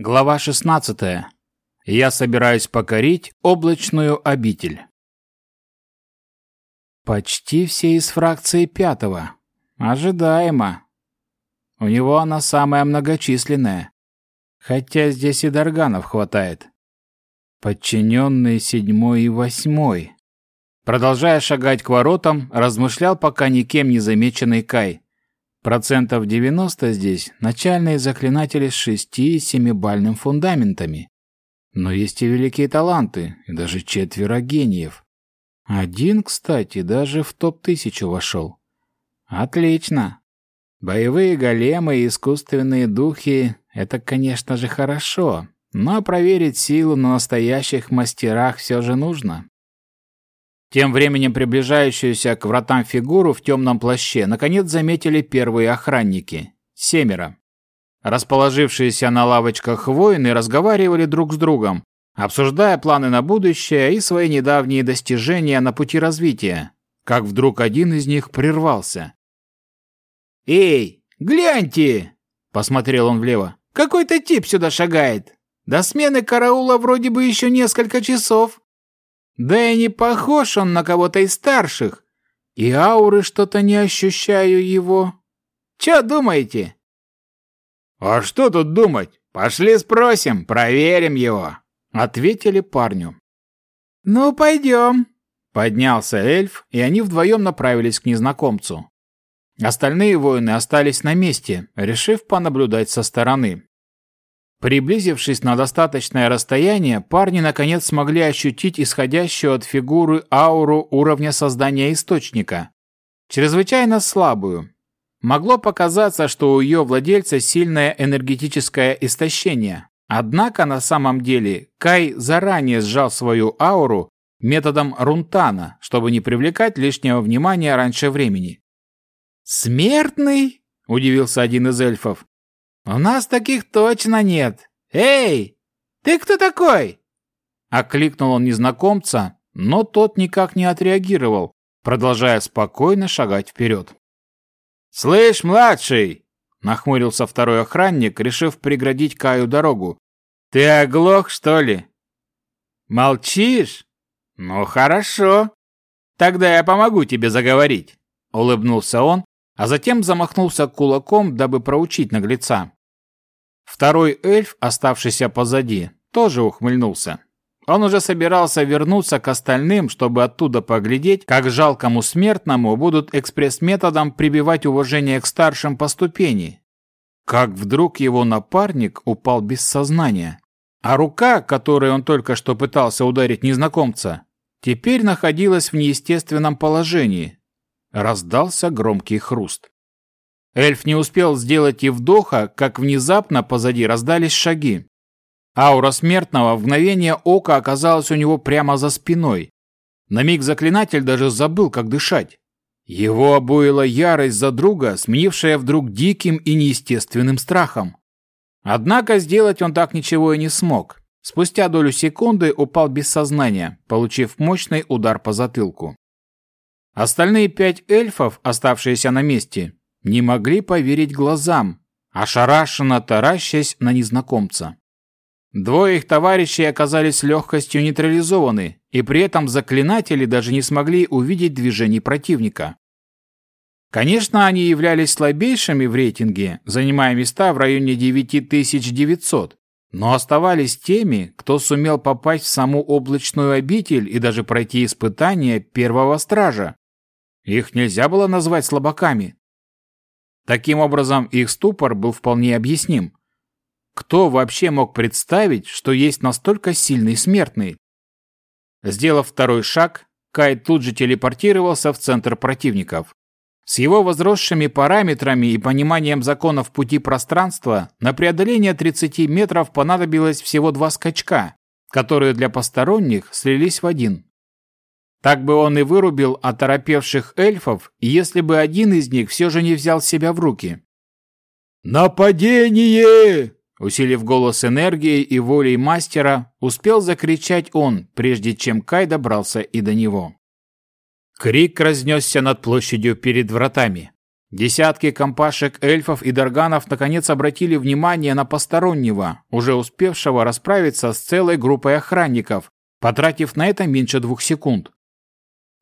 Глава 16. Я собираюсь покорить облачную обитель. Почти все из фракции пятого. Ожидаемо. У него она самая многочисленная. Хотя здесь и Дарганов хватает. Подчиненные седьмой и восьмой. Продолжая шагать к воротам, размышлял пока никем не замеченный Кай. Процентов 90 здесь начальные заклинатели с шести- и семибальным фундаментами. Но есть и великие таланты, и даже четверо гениев. Один, кстати, даже в топ-1000 вошел. Отлично. Боевые големы и искусственные духи — это, конечно же, хорошо, но проверить силу на настоящих мастерах все же нужно. Тем временем приближающуюся к вратам фигуру в темном плаще наконец заметили первые охранники. Семеро. Расположившиеся на лавочках воины разговаривали друг с другом, обсуждая планы на будущее и свои недавние достижения на пути развития, как вдруг один из них прервался. «Эй, гляньте!» – посмотрел он влево. «Какой-то тип сюда шагает. До смены караула вроде бы еще несколько часов». Да и не похож он на кого-то из старших. И ауры что-то не ощущаю его. Че думаете? А что тут думать? Пошли спросим, проверим его. Ответили парню. Ну, пойдем. Поднялся эльф, и они вдвоем направились к незнакомцу. Остальные воины остались на месте, решив понаблюдать со стороны. Приблизившись на достаточное расстояние, парни наконец смогли ощутить исходящую от фигуры ауру уровня создания источника. Чрезвычайно слабую. Могло показаться, что у ее владельца сильное энергетическое истощение. Однако на самом деле Кай заранее сжал свою ауру методом рунтана, чтобы не привлекать лишнего внимания раньше времени. «Смертный?» – удивился один из эльфов. «У нас таких точно нет! Эй, ты кто такой?» Окликнул он незнакомца, но тот никак не отреагировал, продолжая спокойно шагать вперед. «Слышь, младший!» — нахмурился второй охранник, решив преградить Каю дорогу. «Ты оглох, что ли?» «Молчишь? Ну, хорошо. Тогда я помогу тебе заговорить», — улыбнулся он, а затем замахнулся кулаком, дабы проучить наглеца. Второй эльф, оставшийся позади, тоже ухмыльнулся. Он уже собирался вернуться к остальным, чтобы оттуда поглядеть, как жалкому смертному будут экспресс-методом прибивать уважение к старшим по ступени. Как вдруг его напарник упал без сознания, а рука, которой он только что пытался ударить незнакомца, теперь находилась в неестественном положении. Раздался громкий хруст. Эльф не успел сделать и вдоха, как внезапно позади раздались шаги. Аура смертного в мгновение ока оказалась у него прямо за спиной. На миг заклинатель даже забыл, как дышать. Его обуила ярость за друга, сменившая вдруг диким и неестественным страхом. Однако сделать он так ничего и не смог. Спустя долю секунды упал без сознания, получив мощный удар по затылку. Остальные пять эльфов, оставшиеся на месте, не могли поверить глазам, ошарашенно таращась на незнакомца. Двое их товарищей оказались легкостью нейтрализованы, и при этом заклинатели даже не смогли увидеть движений противника. Конечно, они являлись слабейшими в рейтинге, занимая места в районе 9900, но оставались теми, кто сумел попасть в саму облачную обитель и даже пройти испытание первого стража. Их нельзя было назвать слабаками. Таким образом, их ступор был вполне объясним. Кто вообще мог представить, что есть настолько сильный смертный? Сделав второй шаг, Кай тут же телепортировался в центр противников. С его возросшими параметрами и пониманием законов пути пространства на преодоление 30 метров понадобилось всего два скачка, которые для посторонних слились в один. Так бы он и вырубил оторопевших эльфов, если бы один из них все же не взял себя в руки. «Нападение!» Усилив голос энергией и волей мастера, успел закричать он, прежде чем Кай добрался и до него. Крик разнесся над площадью перед вратами. Десятки компашек эльфов и дарганов наконец обратили внимание на постороннего, уже успевшего расправиться с целой группой охранников, потратив на это меньше двух секунд.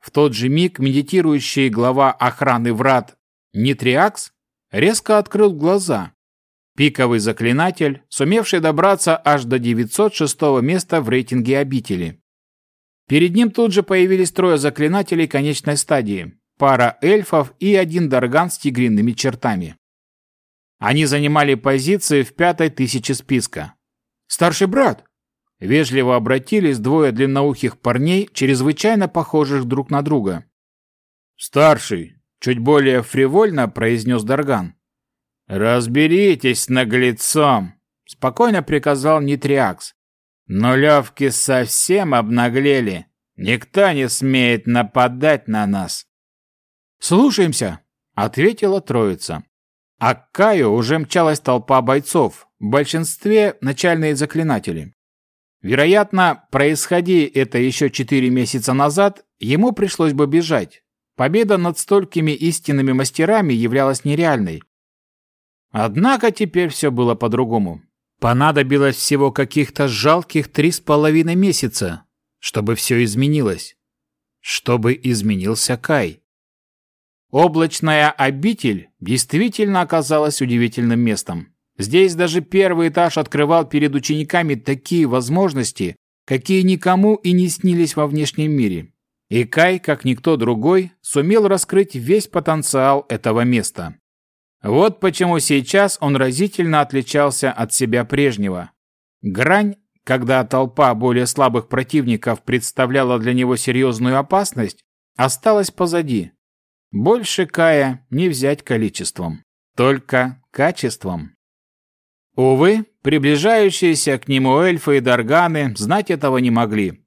В тот же миг медитирующий глава охраны врат Нитриакс резко открыл глаза. Пиковый заклинатель, сумевший добраться аж до 906 места в рейтинге обители. Перед ним тут же появились трое заклинателей конечной стадии, пара эльфов и один дарган с тигриными чертами. Они занимали позиции в пятой тысяче списка. «Старший брат!» Вежливо обратились двое длинноухих парней, чрезвычайно похожих друг на друга. «Старший!» – чуть более фривольно произнес Дарган. «Разберитесь с наглецом!» – спокойно приказал Нитриакс. «Нулевки совсем обнаглели. Никто не смеет нападать на нас». «Слушаемся!» – ответила троица. А к Каю уже мчалась толпа бойцов, в большинстве начальные заклинатели. Вероятно, происходи это еще четыре месяца назад, ему пришлось бы бежать. Победа над столькими истинными мастерами являлась нереальной. Однако теперь все было по-другому. Понадобилось всего каких-то жалких три с половиной месяца, чтобы все изменилось. Чтобы изменился Кай. Облачная обитель действительно оказалась удивительным местом. Здесь даже первый этаж открывал перед учениками такие возможности, какие никому и не снились во внешнем мире. И Кай, как никто другой, сумел раскрыть весь потенциал этого места. Вот почему сейчас он разительно отличался от себя прежнего. Грань, когда толпа более слабых противников представляла для него серьезную опасность, осталась позади. Больше Кая не взять количеством, только качеством. Увы, приближающиеся к нему эльфы и дарганы знать этого не могли.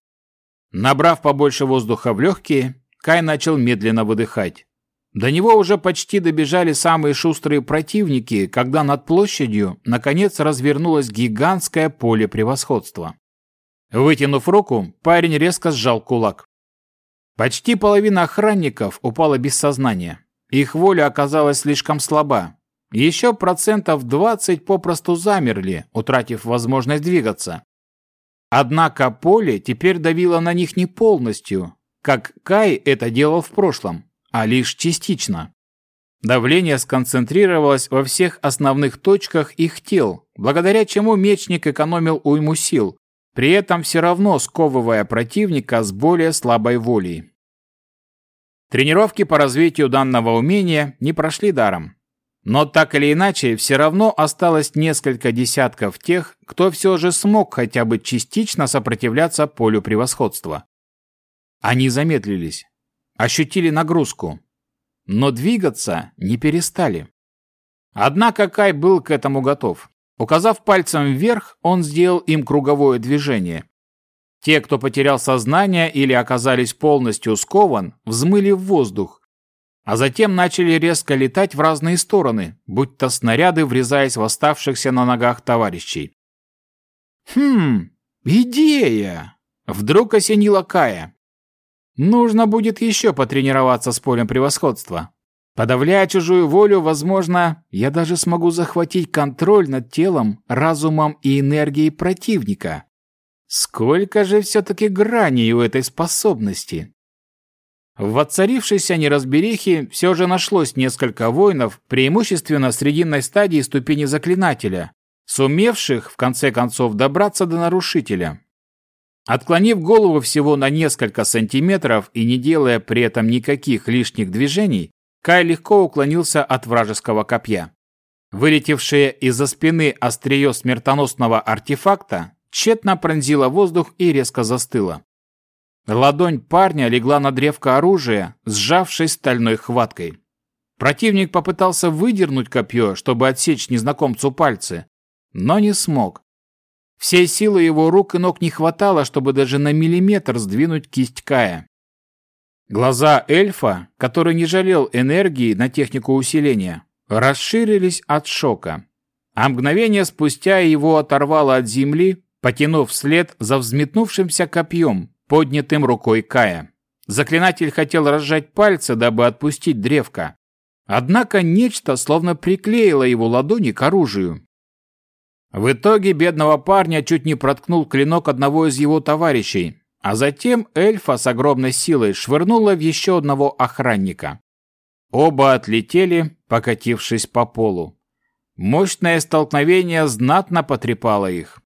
Набрав побольше воздуха в легкие, Кай начал медленно выдыхать. До него уже почти добежали самые шустрые противники, когда над площадью наконец развернулось гигантское поле превосходства. Вытянув руку, парень резко сжал кулак. Почти половина охранников упала без сознания. Их воля оказалась слишком слаба, еще процентов 20 попросту замерли, утратив возможность двигаться. Однако поле теперь давило на них не полностью, как Кай это делал в прошлом, а лишь частично. Давление сконцентрировалось во всех основных точках их тел, благодаря чему мечник экономил уйму сил, при этом все равно сковывая противника с более слабой волей. Тренировки по развитию данного умения не прошли даром. Но так или иначе, все равно осталось несколько десятков тех, кто все же смог хотя бы частично сопротивляться полю превосходства. Они замедлились, ощутили нагрузку, но двигаться не перестали. Однако Кай был к этому готов. Указав пальцем вверх, он сделал им круговое движение. Те, кто потерял сознание или оказались полностью скован, взмыли в воздух, а затем начали резко летать в разные стороны, будто снаряды врезаясь в оставшихся на ногах товарищей. «Хм, идея!» — вдруг осенила Кая. «Нужно будет еще потренироваться с полем превосходства. Подавляя чужую волю, возможно, я даже смогу захватить контроль над телом, разумом и энергией противника. Сколько же все-таки граней у этой способности!» В воцарившейся неразберихе все же нашлось несколько воинов, преимущественно срединной стадии ступени заклинателя, сумевших, в конце концов, добраться до нарушителя. Отклонив голову всего на несколько сантиметров и не делая при этом никаких лишних движений, Кай легко уклонился от вражеского копья. Вылетевшее из-за спины острие смертоносного артефакта тщетно пронзило воздух и резко застыло. Ладонь парня легла на древко оружия, сжавшись стальной хваткой. Противник попытался выдернуть копье, чтобы отсечь незнакомцу пальцы, но не смог. Всей силы его рук и ног не хватало, чтобы даже на миллиметр сдвинуть кисть Кая. Глаза эльфа, который не жалел энергии на технику усиления, расширились от шока. А мгновение спустя его оторвало от земли, потянув вслед за взметнувшимся копьем, поднятым рукой Кая. Заклинатель хотел разжать пальцы, дабы отпустить древко. Однако нечто словно приклеило его ладони к оружию. В итоге бедного парня чуть не проткнул клинок одного из его товарищей, а затем эльфа с огромной силой швырнула в еще одного охранника. Оба отлетели, покатившись по полу. Мощное столкновение знатно потрепало их.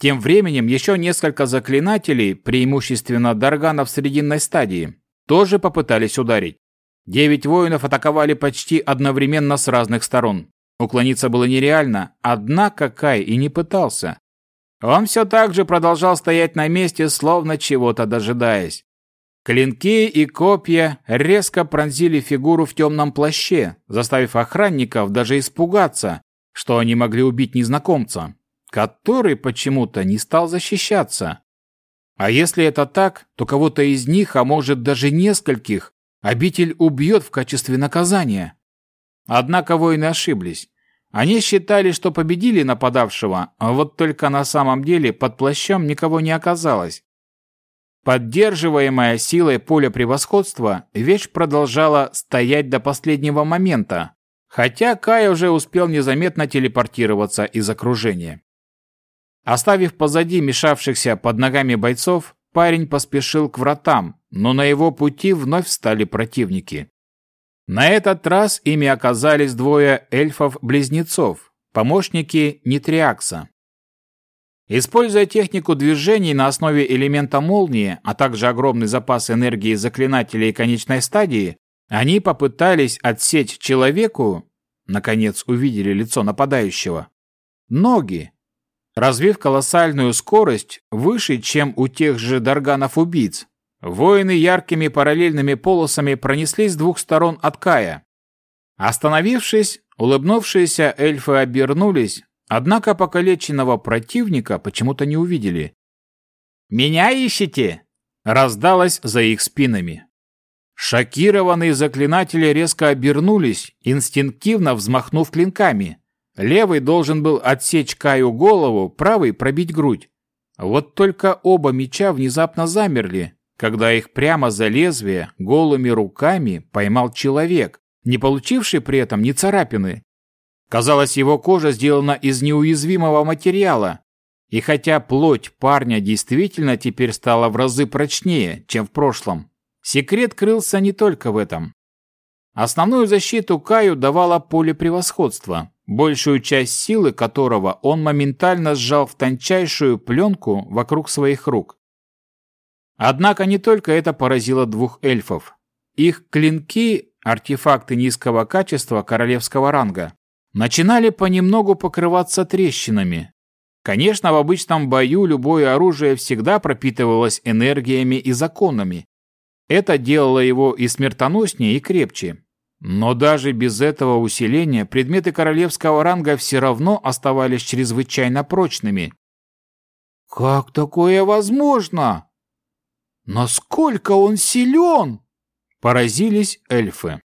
Тем временем еще несколько заклинателей, преимущественно Дарганов срединной стадии, тоже попытались ударить. Девять воинов атаковали почти одновременно с разных сторон. Уклониться было нереально, однако Кай и не пытался. Он все так же продолжал стоять на месте, словно чего-то дожидаясь. Клинки и копья резко пронзили фигуру в темном плаще, заставив охранников даже испугаться, что они могли убить незнакомца, который почему-то не стал защищаться. А если это так, то кого-то из них, а может даже нескольких, обитель убьет в качестве наказания. Однако воины ошиблись. Они считали, что победили нападавшего, а вот только на самом деле под плащом никого не оказалось. Поддерживаемая силой поля превосходства, вещь продолжала стоять до последнего момента, хотя Кай уже успел незаметно телепортироваться из окружения. Оставив позади мешавшихся под ногами бойцов, парень поспешил к вратам, но на его пути вновь встали противники. На этот раз ими оказались двое эльфов-близнецов, помощники Нитриакса. Используя технику движений на основе элемента молнии, а также огромный запас энергии заклинателей конечной стадии, они попытались отсечь человеку, наконец увидели лицо нападающего, ноги, развив колоссальную скорость выше, чем у тех же дарганов-убийц, Воины яркими параллельными полосами пронеслись с двух сторон от Кая. Остановившись, улыбнувшиеся эльфы обернулись, однако покалеченного противника почему-то не увидели. «Меня ищете?» – раздалось за их спинами. Шокированные заклинатели резко обернулись, инстинктивно взмахнув клинками. Левый должен был отсечь Каю голову, правый пробить грудь. Вот только оба меча внезапно замерли, когда их прямо за лезвие голыми руками поймал человек, не получивший при этом ни царапины. Казалось, его кожа сделана из неуязвимого материала, и хотя плоть парня действительно теперь стала в разы прочнее, чем в прошлом, секрет крылся не только в этом. Основную защиту Каю давало поле превосходства, большую часть силы которого он моментально сжал в тончайшую пленку вокруг своих рук. Однако не только это поразило двух эльфов. Их клинки, артефакты низкого качества королевского ранга, начинали понемногу покрываться трещинами. Конечно, в обычном бою любое оружие всегда пропитывалось энергиями и законами. Это делало его и смертоноснее, и крепче. Но даже без этого усиления предметы королевского ранга все равно оставались чрезвычайно прочными. «Как такое возможно?» Насколько он силен!» – поразились эльфы.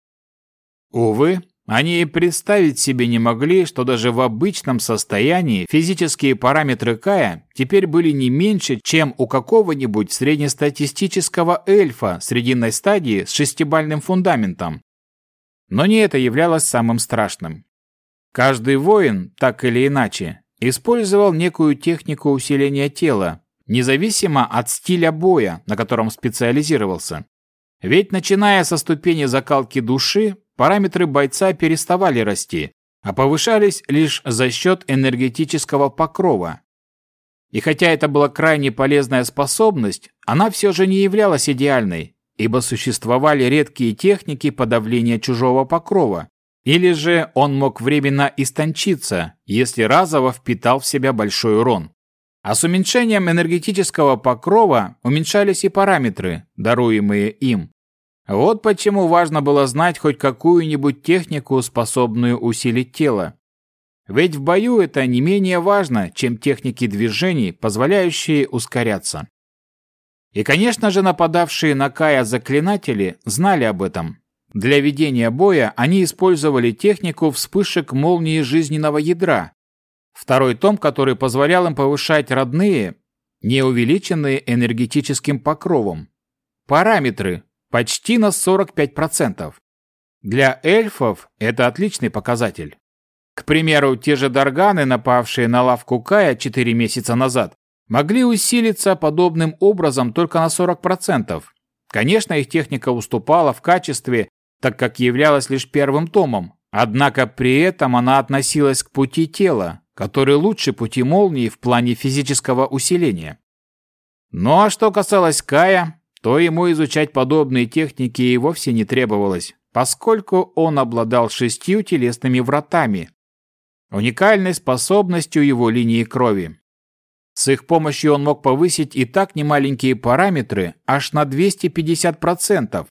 Увы, они и представить себе не могли, что даже в обычном состоянии физические параметры Кая теперь были не меньше, чем у какого-нибудь среднестатистического эльфа срединной стадии с шестибальным фундаментом. Но не это являлось самым страшным. Каждый воин, так или иначе, использовал некую технику усиления тела, независимо от стиля боя, на котором специализировался. Ведь начиная со ступени закалки души, параметры бойца переставали расти, а повышались лишь за счет энергетического покрова. И хотя это была крайне полезная способность, она все же не являлась идеальной, ибо существовали редкие техники подавления чужого покрова, или же он мог временно истончиться, если разово впитал в себя большой урон. А с уменьшением энергетического покрова уменьшались и параметры, даруемые им. Вот почему важно было знать хоть какую-нибудь технику, способную усилить тело. Ведь в бою это не менее важно, чем техники движений, позволяющие ускоряться. И, конечно же, нападавшие на Кая заклинатели знали об этом. Для ведения боя они использовали технику вспышек молнии жизненного ядра, Второй том, который позволял им повышать родные, не увеличенные энергетическим покровом. Параметры почти на 45%. Для эльфов это отличный показатель. К примеру, те же Дарганы, напавшие на лавку Кая 4 месяца назад, могли усилиться подобным образом только на 40%. Конечно, их техника уступала в качестве, так как являлась лишь первым томом, однако при этом она относилась к пути тела, который лучше пути молнии в плане физического усиления. Ну а что касалось Кая, то ему изучать подобные техники и вовсе не требовалось, поскольку он обладал шестью телесными вратами, уникальной способностью его линии крови. С их помощью он мог повысить и так немаленькие параметры аж на 250%.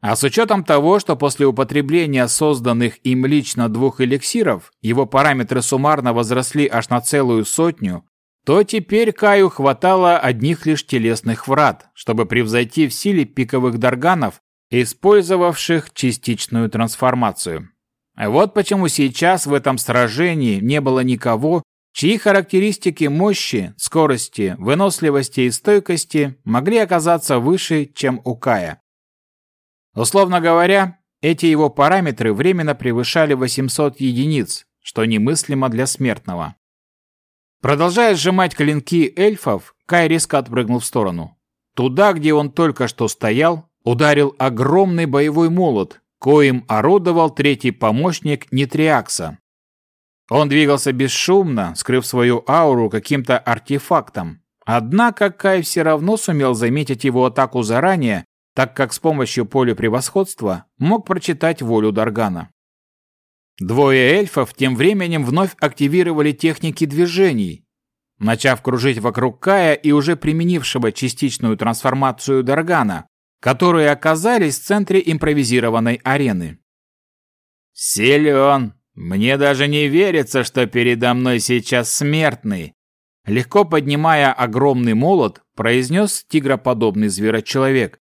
А с учетом того, что после употребления созданных им лично двух эликсиров его параметры суммарно возросли аж на целую сотню, то теперь Каю хватало одних лишь телесных врат, чтобы превзойти в силе пиковых дарганов, использовавших частичную трансформацию. Вот почему сейчас в этом сражении не было никого, чьи характеристики мощи, скорости, выносливости и стойкости могли оказаться выше, чем у Кая. Условно говоря, эти его параметры временно превышали 800 единиц, что немыслимо для смертного. Продолжая сжимать клинки эльфов, Кай резко отпрыгнул в сторону. Туда, где он только что стоял, ударил огромный боевой молот, коим орудовал третий помощник Нитриакса. Он двигался бесшумно, скрыв свою ауру каким-то артефактом. Однако Кай все равно сумел заметить его атаку заранее, так как с помощью поля превосходства мог прочитать волю Даргана. Двое эльфов тем временем вновь активировали техники движений, начав кружить вокруг Кая и уже применившего частичную трансформацию Даргана, которые оказались в центре импровизированной арены. «Силен! Мне даже не верится, что передо мной сейчас смертный!» Легко поднимая огромный молот, произнес тигроподобный зверочеловек.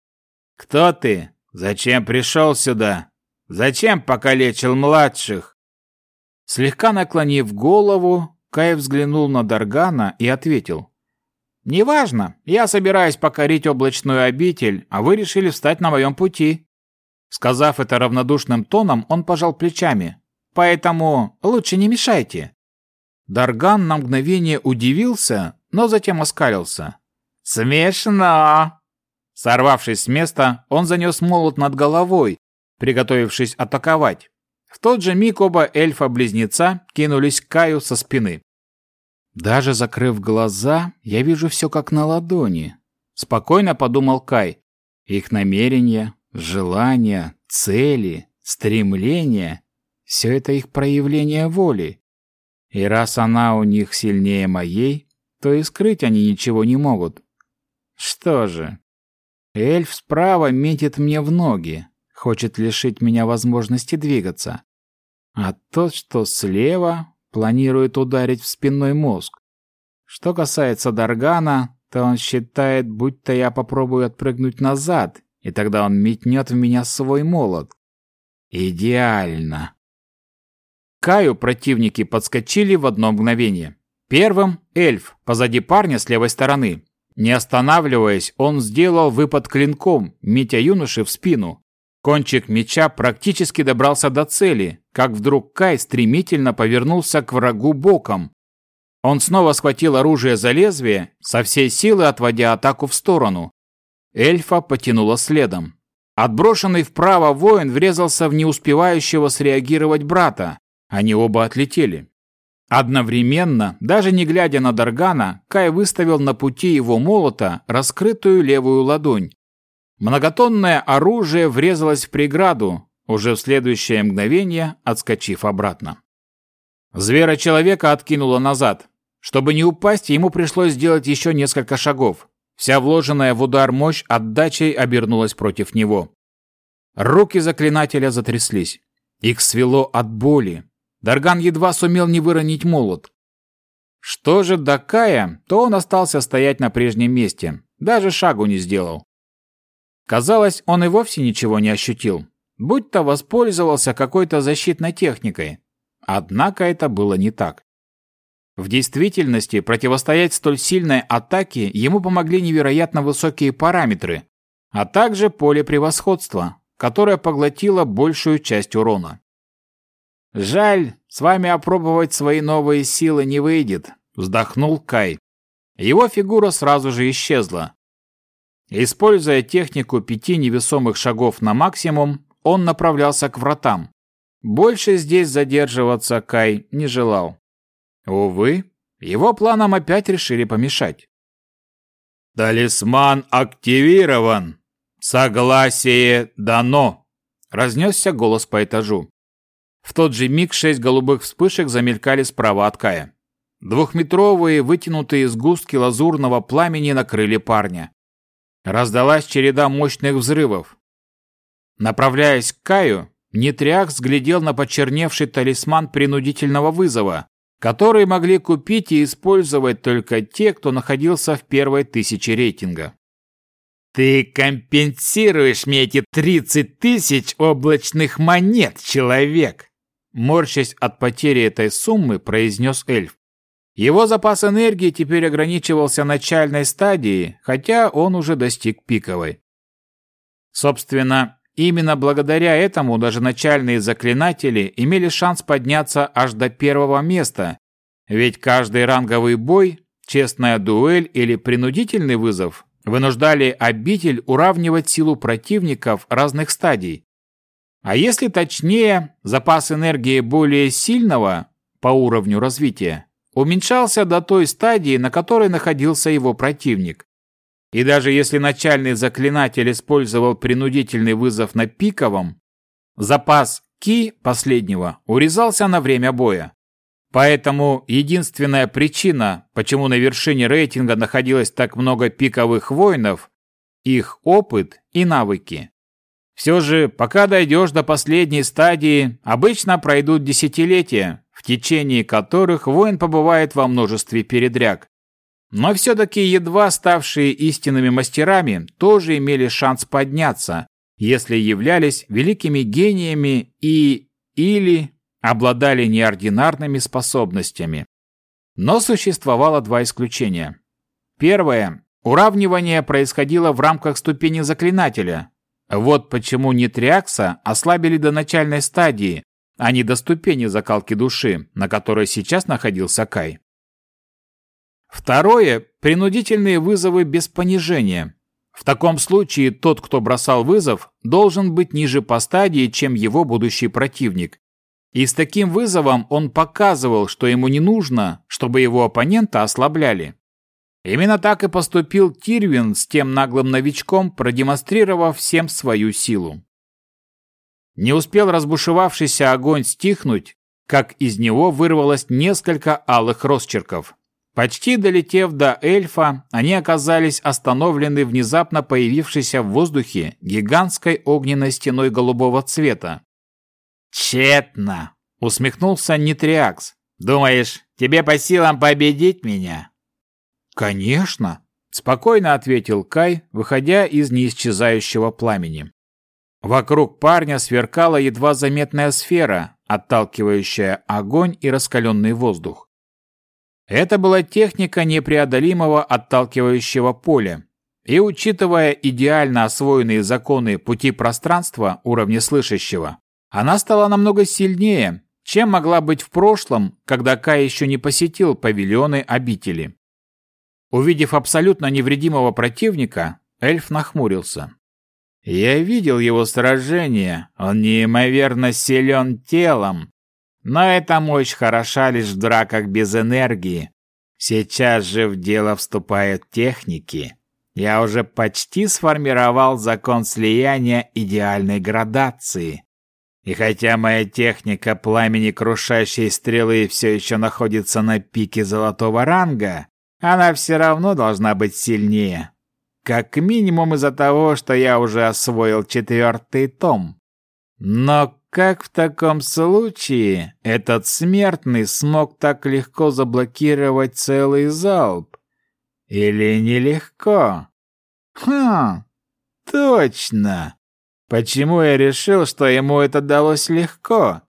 «Кто ты? Зачем пришел сюда? Зачем покалечил младших?» Слегка наклонив голову, Кай взглянул на Даргана и ответил. «Неважно, я собираюсь покорить облачную обитель, а вы решили встать на моем пути». Сказав это равнодушным тоном, он пожал плечами. «Поэтому лучше не мешайте». Дарган на мгновение удивился, но затем оскалился. «Смешно!» Сорвавшись с места, он занес молот над головой, приготовившись атаковать. В тот же миг оба эльфа-близнеца кинулись к Каю со спины. Даже закрыв глаза, я вижу все как на ладони. Спокойно подумал Кай. Их намерения, желания, цели, стремления — все это их проявление воли. И раз она у них сильнее моей, то и скрыть они ничего не могут. Что же? Эльф справа метит мне в ноги, хочет лишить меня возможности двигаться. А тот, что слева, планирует ударить в спинной мозг. Что касается Даргана, то он считает, будто я попробую отпрыгнуть назад, и тогда он метнет в меня свой молот. Идеально. Каю противники подскочили в одно мгновение. Первым — эльф, позади парня с левой стороны. Не останавливаясь, он сделал выпад клинком, метя юноши в спину. Кончик меча практически добрался до цели, как вдруг Кай стремительно повернулся к врагу боком. Он снова схватил оружие за лезвие, со всей силы отводя атаку в сторону. Эльфа потянуло следом. Отброшенный вправо воин врезался в неуспевающего среагировать брата. Они оба отлетели. Одновременно, даже не глядя на Даргана, Кай выставил на пути его молота раскрытую левую ладонь, Многотонное оружие врезалось в преграду, уже в следующее мгновение отскочив обратно. Звера-человека откинуло назад. Чтобы не упасть, ему пришлось сделать еще несколько шагов. Вся вложенная в удар мощь отдачей обернулась против него. Руки заклинателя затряслись. Их свело от боли. Дарган едва сумел не выронить молот. Что же до Кая, то он остался стоять на прежнем месте. Даже шагу не сделал. Казалось, он и вовсе ничего не ощутил, будто воспользовался какой-то защитной техникой. Однако это было не так. В действительности противостоять столь сильной атаке ему помогли невероятно высокие параметры, а также поле превосходства, которая поглотила большую часть урона. «Жаль, с вами опробовать свои новые силы не выйдет», — вздохнул Кай. Его фигура сразу же исчезла. Используя технику пяти невесомых шагов на максимум, он направлялся к вратам. Больше здесь задерживаться Кай не желал. Увы, его планам опять решили помешать. «Талисман активирован! Согласие дано!» Разнесся голос по этажу. В тот же миг шесть голубых вспышек замелькали справа от Кая. Двухметровые, вытянутые сгустки лазурного пламени накрыли парня. Раздалась череда мощных взрывов. Направляясь к Каю, Нитряк взглядел на почерневший талисман принудительного вызова, который могли купить и использовать только те, кто находился в первой тысяче рейтинга. «Ты компенсируешь мне эти тридцать тысяч облачных монет, человек!» Морщась от потери этой суммы, произнес эльф. Его запас энергии теперь ограничивался начальной стадией, хотя он уже достиг пиковой. Собственно, именно благодаря этому даже начальные заклинатели имели шанс подняться аж до первого места, ведь каждый ранговый бой, честная дуэль или принудительный вызов вынуждали обитель уравнивать силу противников разных стадий, а если точнее, запас энергии более сильного по уровню развития уменьшался до той стадии, на которой находился его противник. И даже если начальный заклинатель использовал принудительный вызов на пиковом, запас ки последнего урезался на время боя. Поэтому единственная причина, почему на вершине рейтинга находилось так много пиковых воинов, их опыт и навыки. Все же, пока дойдешь до последней стадии, обычно пройдут десятилетия, в течение которых воин побывает во множестве передряг. Но все-таки едва ставшие истинными мастерами тоже имели шанс подняться, если являлись великими гениями и или обладали неординарными способностями. Но существовало два исключения. Первое. Уравнивание происходило в рамках ступени заклинателя, вот почему нитриакса ослабили до начальной стадии, а не до ступени закалки души, на которой сейчас находился Кай. Второе – принудительные вызовы без понижения. В таком случае тот, кто бросал вызов, должен быть ниже по стадии, чем его будущий противник. И с таким вызовом он показывал, что ему не нужно, чтобы его оппонента ослабляли. Именно так и поступил Тирвин с тем наглым новичком, продемонстрировав всем свою силу. Не успел разбушевавшийся огонь стихнуть, как из него вырвалось несколько алых росчерков. Почти долетев до эльфа, они оказались остановлены внезапно появившейся в воздухе гигантской огненной стеной голубого цвета. «Тщетно!» — усмехнулся Нитриакс. «Думаешь, тебе по силам победить меня?» «Конечно!» – спокойно ответил Кай, выходя из неисчезающего пламени. Вокруг парня сверкала едва заметная сфера, отталкивающая огонь и раскаленный воздух. Это была техника непреодолимого отталкивающего поля, и учитывая идеально освоенные законы пути пространства уровня слышащего, она стала намного сильнее, чем могла быть в прошлом, когда Кай еще не посетил павильоны обители. Увидев абсолютно невредимого противника, эльф нахмурился. «Я видел его сражение, он неимоверно силен телом, но эта мощь хороша лишь в драках без энергии. Сейчас же в дело вступают техники. Я уже почти сформировал закон слияния идеальной градации. И хотя моя техника пламени крушащей стрелы все еще находится на пике золотого ранга, она все равно должна быть сильнее. Как минимум из-за того, что я уже освоил четвертый том. Но как в таком случае этот смертный смог так легко заблокировать целый залп? Или нелегко? Хм, точно. Почему я решил, что ему это далось легко?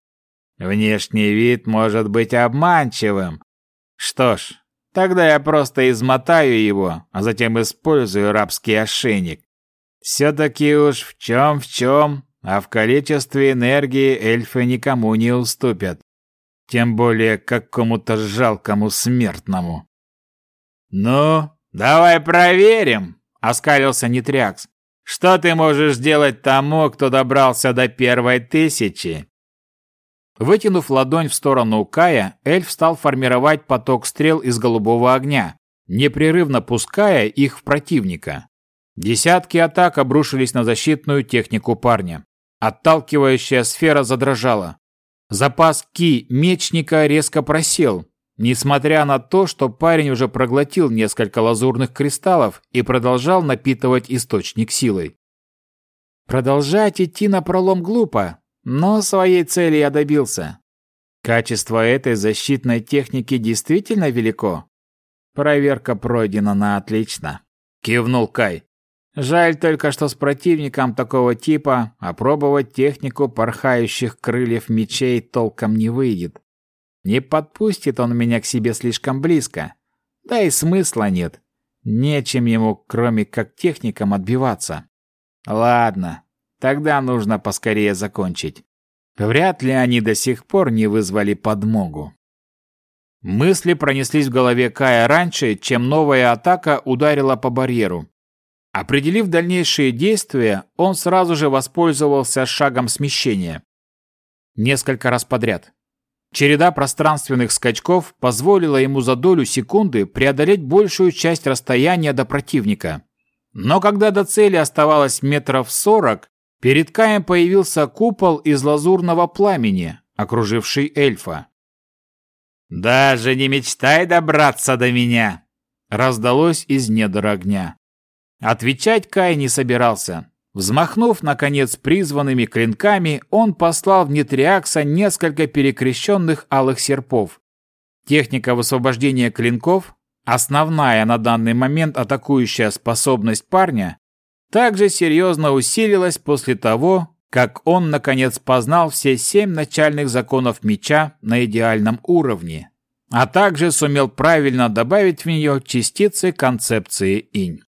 Внешний вид может быть обманчивым. Что ж, Тогда я просто измотаю его, а затем использую рабский ошейник. Все-таки уж в чем в чем, а в количестве энергии эльфы никому не уступят. Тем более какому-то жалкому смертному. «Ну, давай проверим», — оскалился Нитрякс. «Что ты можешь сделать тому, кто добрался до первой тысячи?» Вытянув ладонь в сторону Кая, эльф стал формировать поток стрел из голубого огня, непрерывно пуская их в противника. Десятки атак обрушились на защитную технику парня. Отталкивающая сфера задрожала. Запас ки мечника резко просел, несмотря на то, что парень уже проглотил несколько лазурных кристаллов и продолжал напитывать источник силой. Продолжать идти на пролом глупо, но своей цели я добился. Качество этой защитной техники действительно велико. Проверка пройдена на отлично. Кивнул Кай. Жаль только, что с противником такого типа опробовать технику порхающих крыльев мечей толком не выйдет. Не подпустит он меня к себе слишком близко. Да и смысла нет. Нечем ему, кроме как техникам, отбиваться. Ладно, Тогда нужно поскорее закончить. Вряд ли они до сих пор не вызвали подмогу. Мысли пронеслись в голове Кая раньше, чем новая атака ударила по барьеру. Определив дальнейшие действия, он сразу же воспользовался шагом смещения. Несколько раз подряд. Череда пространственных скачков позволила ему за долю секунды преодолеть большую часть расстояния до противника. Но когда до цели оставалось метров сорок, Перед Каем появился купол из лазурного пламени, окруживший эльфа. «Даже не мечтай добраться до меня!» раздалось из недр огня. Отвечать Кай не собирался. Взмахнув, наконец, призванными клинками, он послал в Нетриакса несколько перекрещенных алых серпов. Техника высвобождения клинков, основная на данный момент атакующая способность парня, также серьезно усилилась после того, как он наконец познал все семь начальных законов меча на идеальном уровне, а также сумел правильно добавить в нее частицы концепции инь.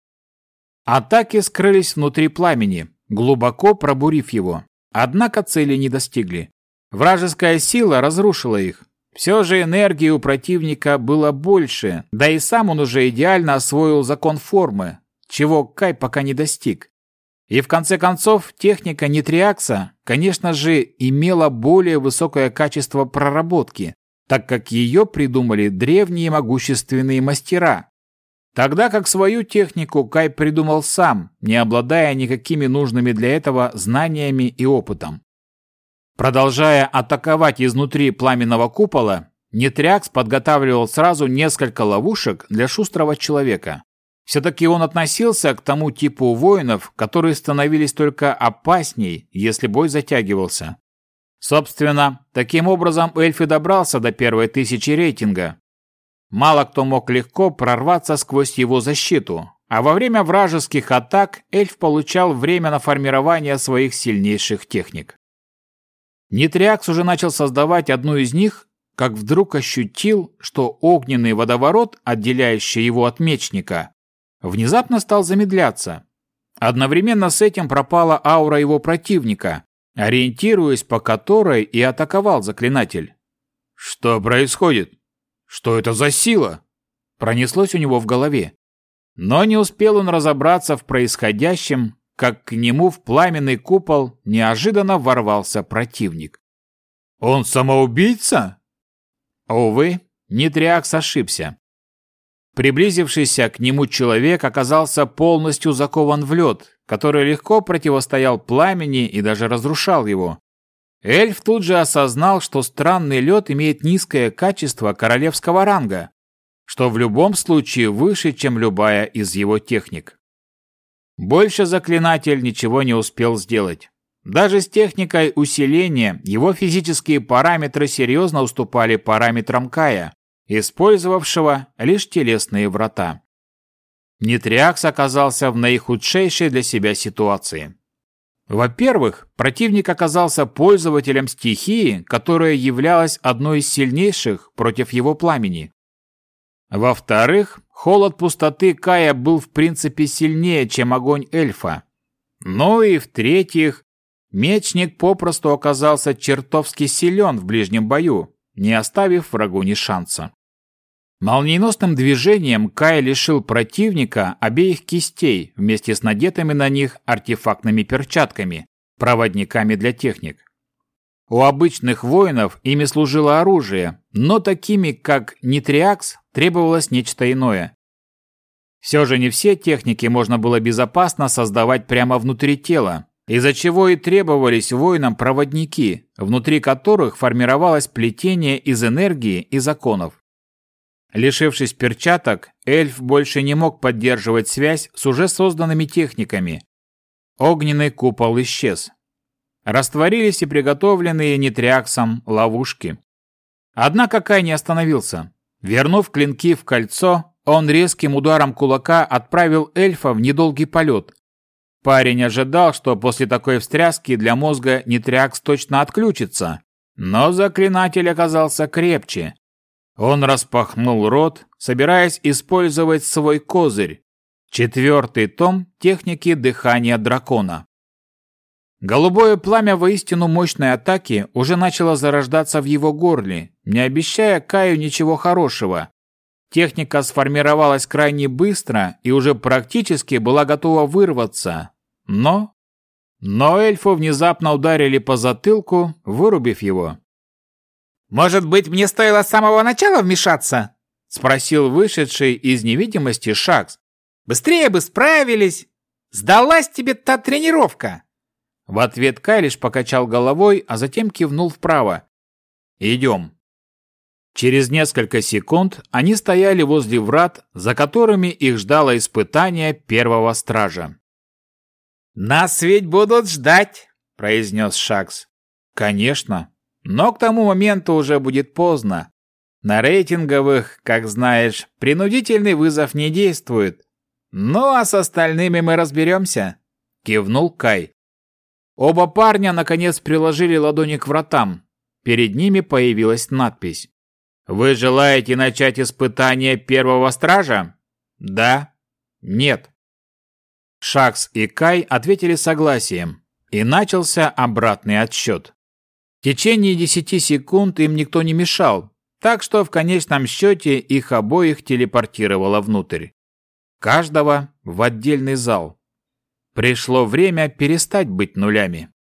Атаки скрылись внутри пламени, глубоко пробурив его, однако цели не достигли. Вражеская сила разрушила их. Все же энергии у противника было больше, да и сам он уже идеально освоил закон формы, чего Кай пока не достиг. И в конце концов, техника Нитриакса, конечно же, имела более высокое качество проработки, так как ее придумали древние могущественные мастера. Тогда как свою технику Кай придумал сам, не обладая никакими нужными для этого знаниями и опытом. Продолжая атаковать изнутри пламенного купола, Нитрякс подготавливал сразу несколько ловушек для шустрого человека. Все-таки он относился к тому типу воинов, которые становились только опасней, если бой затягивался. Собственно, таким образом эльф и добрался до первой тысячи рейтинга. Мало кто мог легко прорваться сквозь его защиту, а во время вражеских атак эльф получал время на формирование своих сильнейших техник. Нитриакс уже начал создавать одну из них, как вдруг ощутил, что огненный водоворот, отделяющий его от мечника, внезапно стал замедляться. Одновременно с этим пропала аура его противника, ориентируясь по которой и атаковал заклинатель. «Что происходит? Что это за сила?» Пронеслось у него в голове. Но не успел он разобраться в происходящем, как к нему в пламенный купол неожиданно ворвался противник. «Он самоубийца?» Увы, Нитриакс ошибся. Приблизившийся к нему человек оказался полностью закован в лед, который легко противостоял пламени и даже разрушал его. Эльф тут же осознал, что странный лед имеет низкое качество королевского ранга, что в любом случае выше, чем любая из его техник. Больше заклинатель ничего не успел сделать. Даже с техникой усиления его физические параметры серьезно уступали параметрам Кая, использовавшего лишь телесные врата. Нитриакс оказался в наихудшейшей для себя ситуации. Во-первых, противник оказался пользователем стихии, которая являлась одной из сильнейших против его пламени. Во-вторых, холод пустоты Кая был в принципе сильнее, чем огонь эльфа. Ну и в-третьих, Мечник попросту оказался чертовски силен в ближнем бою, не оставив врагу ни шанса. Молниеносным движением Кай лишил противника обеих кистей вместе с надетыми на них артефактными перчатками, проводниками для техник. У обычных воинов ими служило оружие, но такими, как Нитриакс, требовалось нечто иное. Все же не все техники можно было безопасно создавать прямо внутри тела, из-за чего и требовались воинам проводники, внутри которых формировалось плетение из энергии и законов. Лишившись перчаток, эльф больше не мог поддерживать связь с уже созданными техниками. Огненный купол исчез. Растворились и приготовленные нитриаксом ловушки. Однако Кай не остановился. Вернув клинки в кольцо, он резким ударом кулака отправил эльфа в недолгий полет. Парень ожидал, что после такой встряски для мозга нитриакс точно отключится, но заклинатель оказался крепче. Он распахнул рот, собираясь использовать свой козырь. Четвертый том техники дыхания дракона. Голубое пламя воистину мощной атаки уже начало зарождаться в его горле, не обещая Каю ничего хорошего. Техника сформировалась крайне быстро и уже практически была готова вырваться. Но... Но эльфу внезапно ударили по затылку, вырубив его. «Может быть, мне стоило с самого начала вмешаться?» — спросил вышедший из невидимости Шакс. «Быстрее бы справились! Сдалась тебе та тренировка!» В ответ Кай лишь покачал головой, а затем кивнул вправо. «Идем». Через несколько секунд они стояли возле врат, за которыми их ждало испытание первого стража. «Нас ведь будут ждать», — произнес Шакс. «Конечно. Но к тому моменту уже будет поздно. На рейтинговых, как знаешь, принудительный вызов не действует. Ну а с остальными мы разберемся», — кивнул Кай. Оба парня, наконец, приложили ладони к вратам. Перед ними появилась надпись. «Вы желаете начать испытание первого стража?» «Да». «Нет». Шакс и Кай ответили согласием, и начался обратный отсчет. В течение десяти секунд им никто не мешал, так что в конечном счете их обоих телепортировало внутрь. Каждого в отдельный зал. Пришло время перестать быть нулями.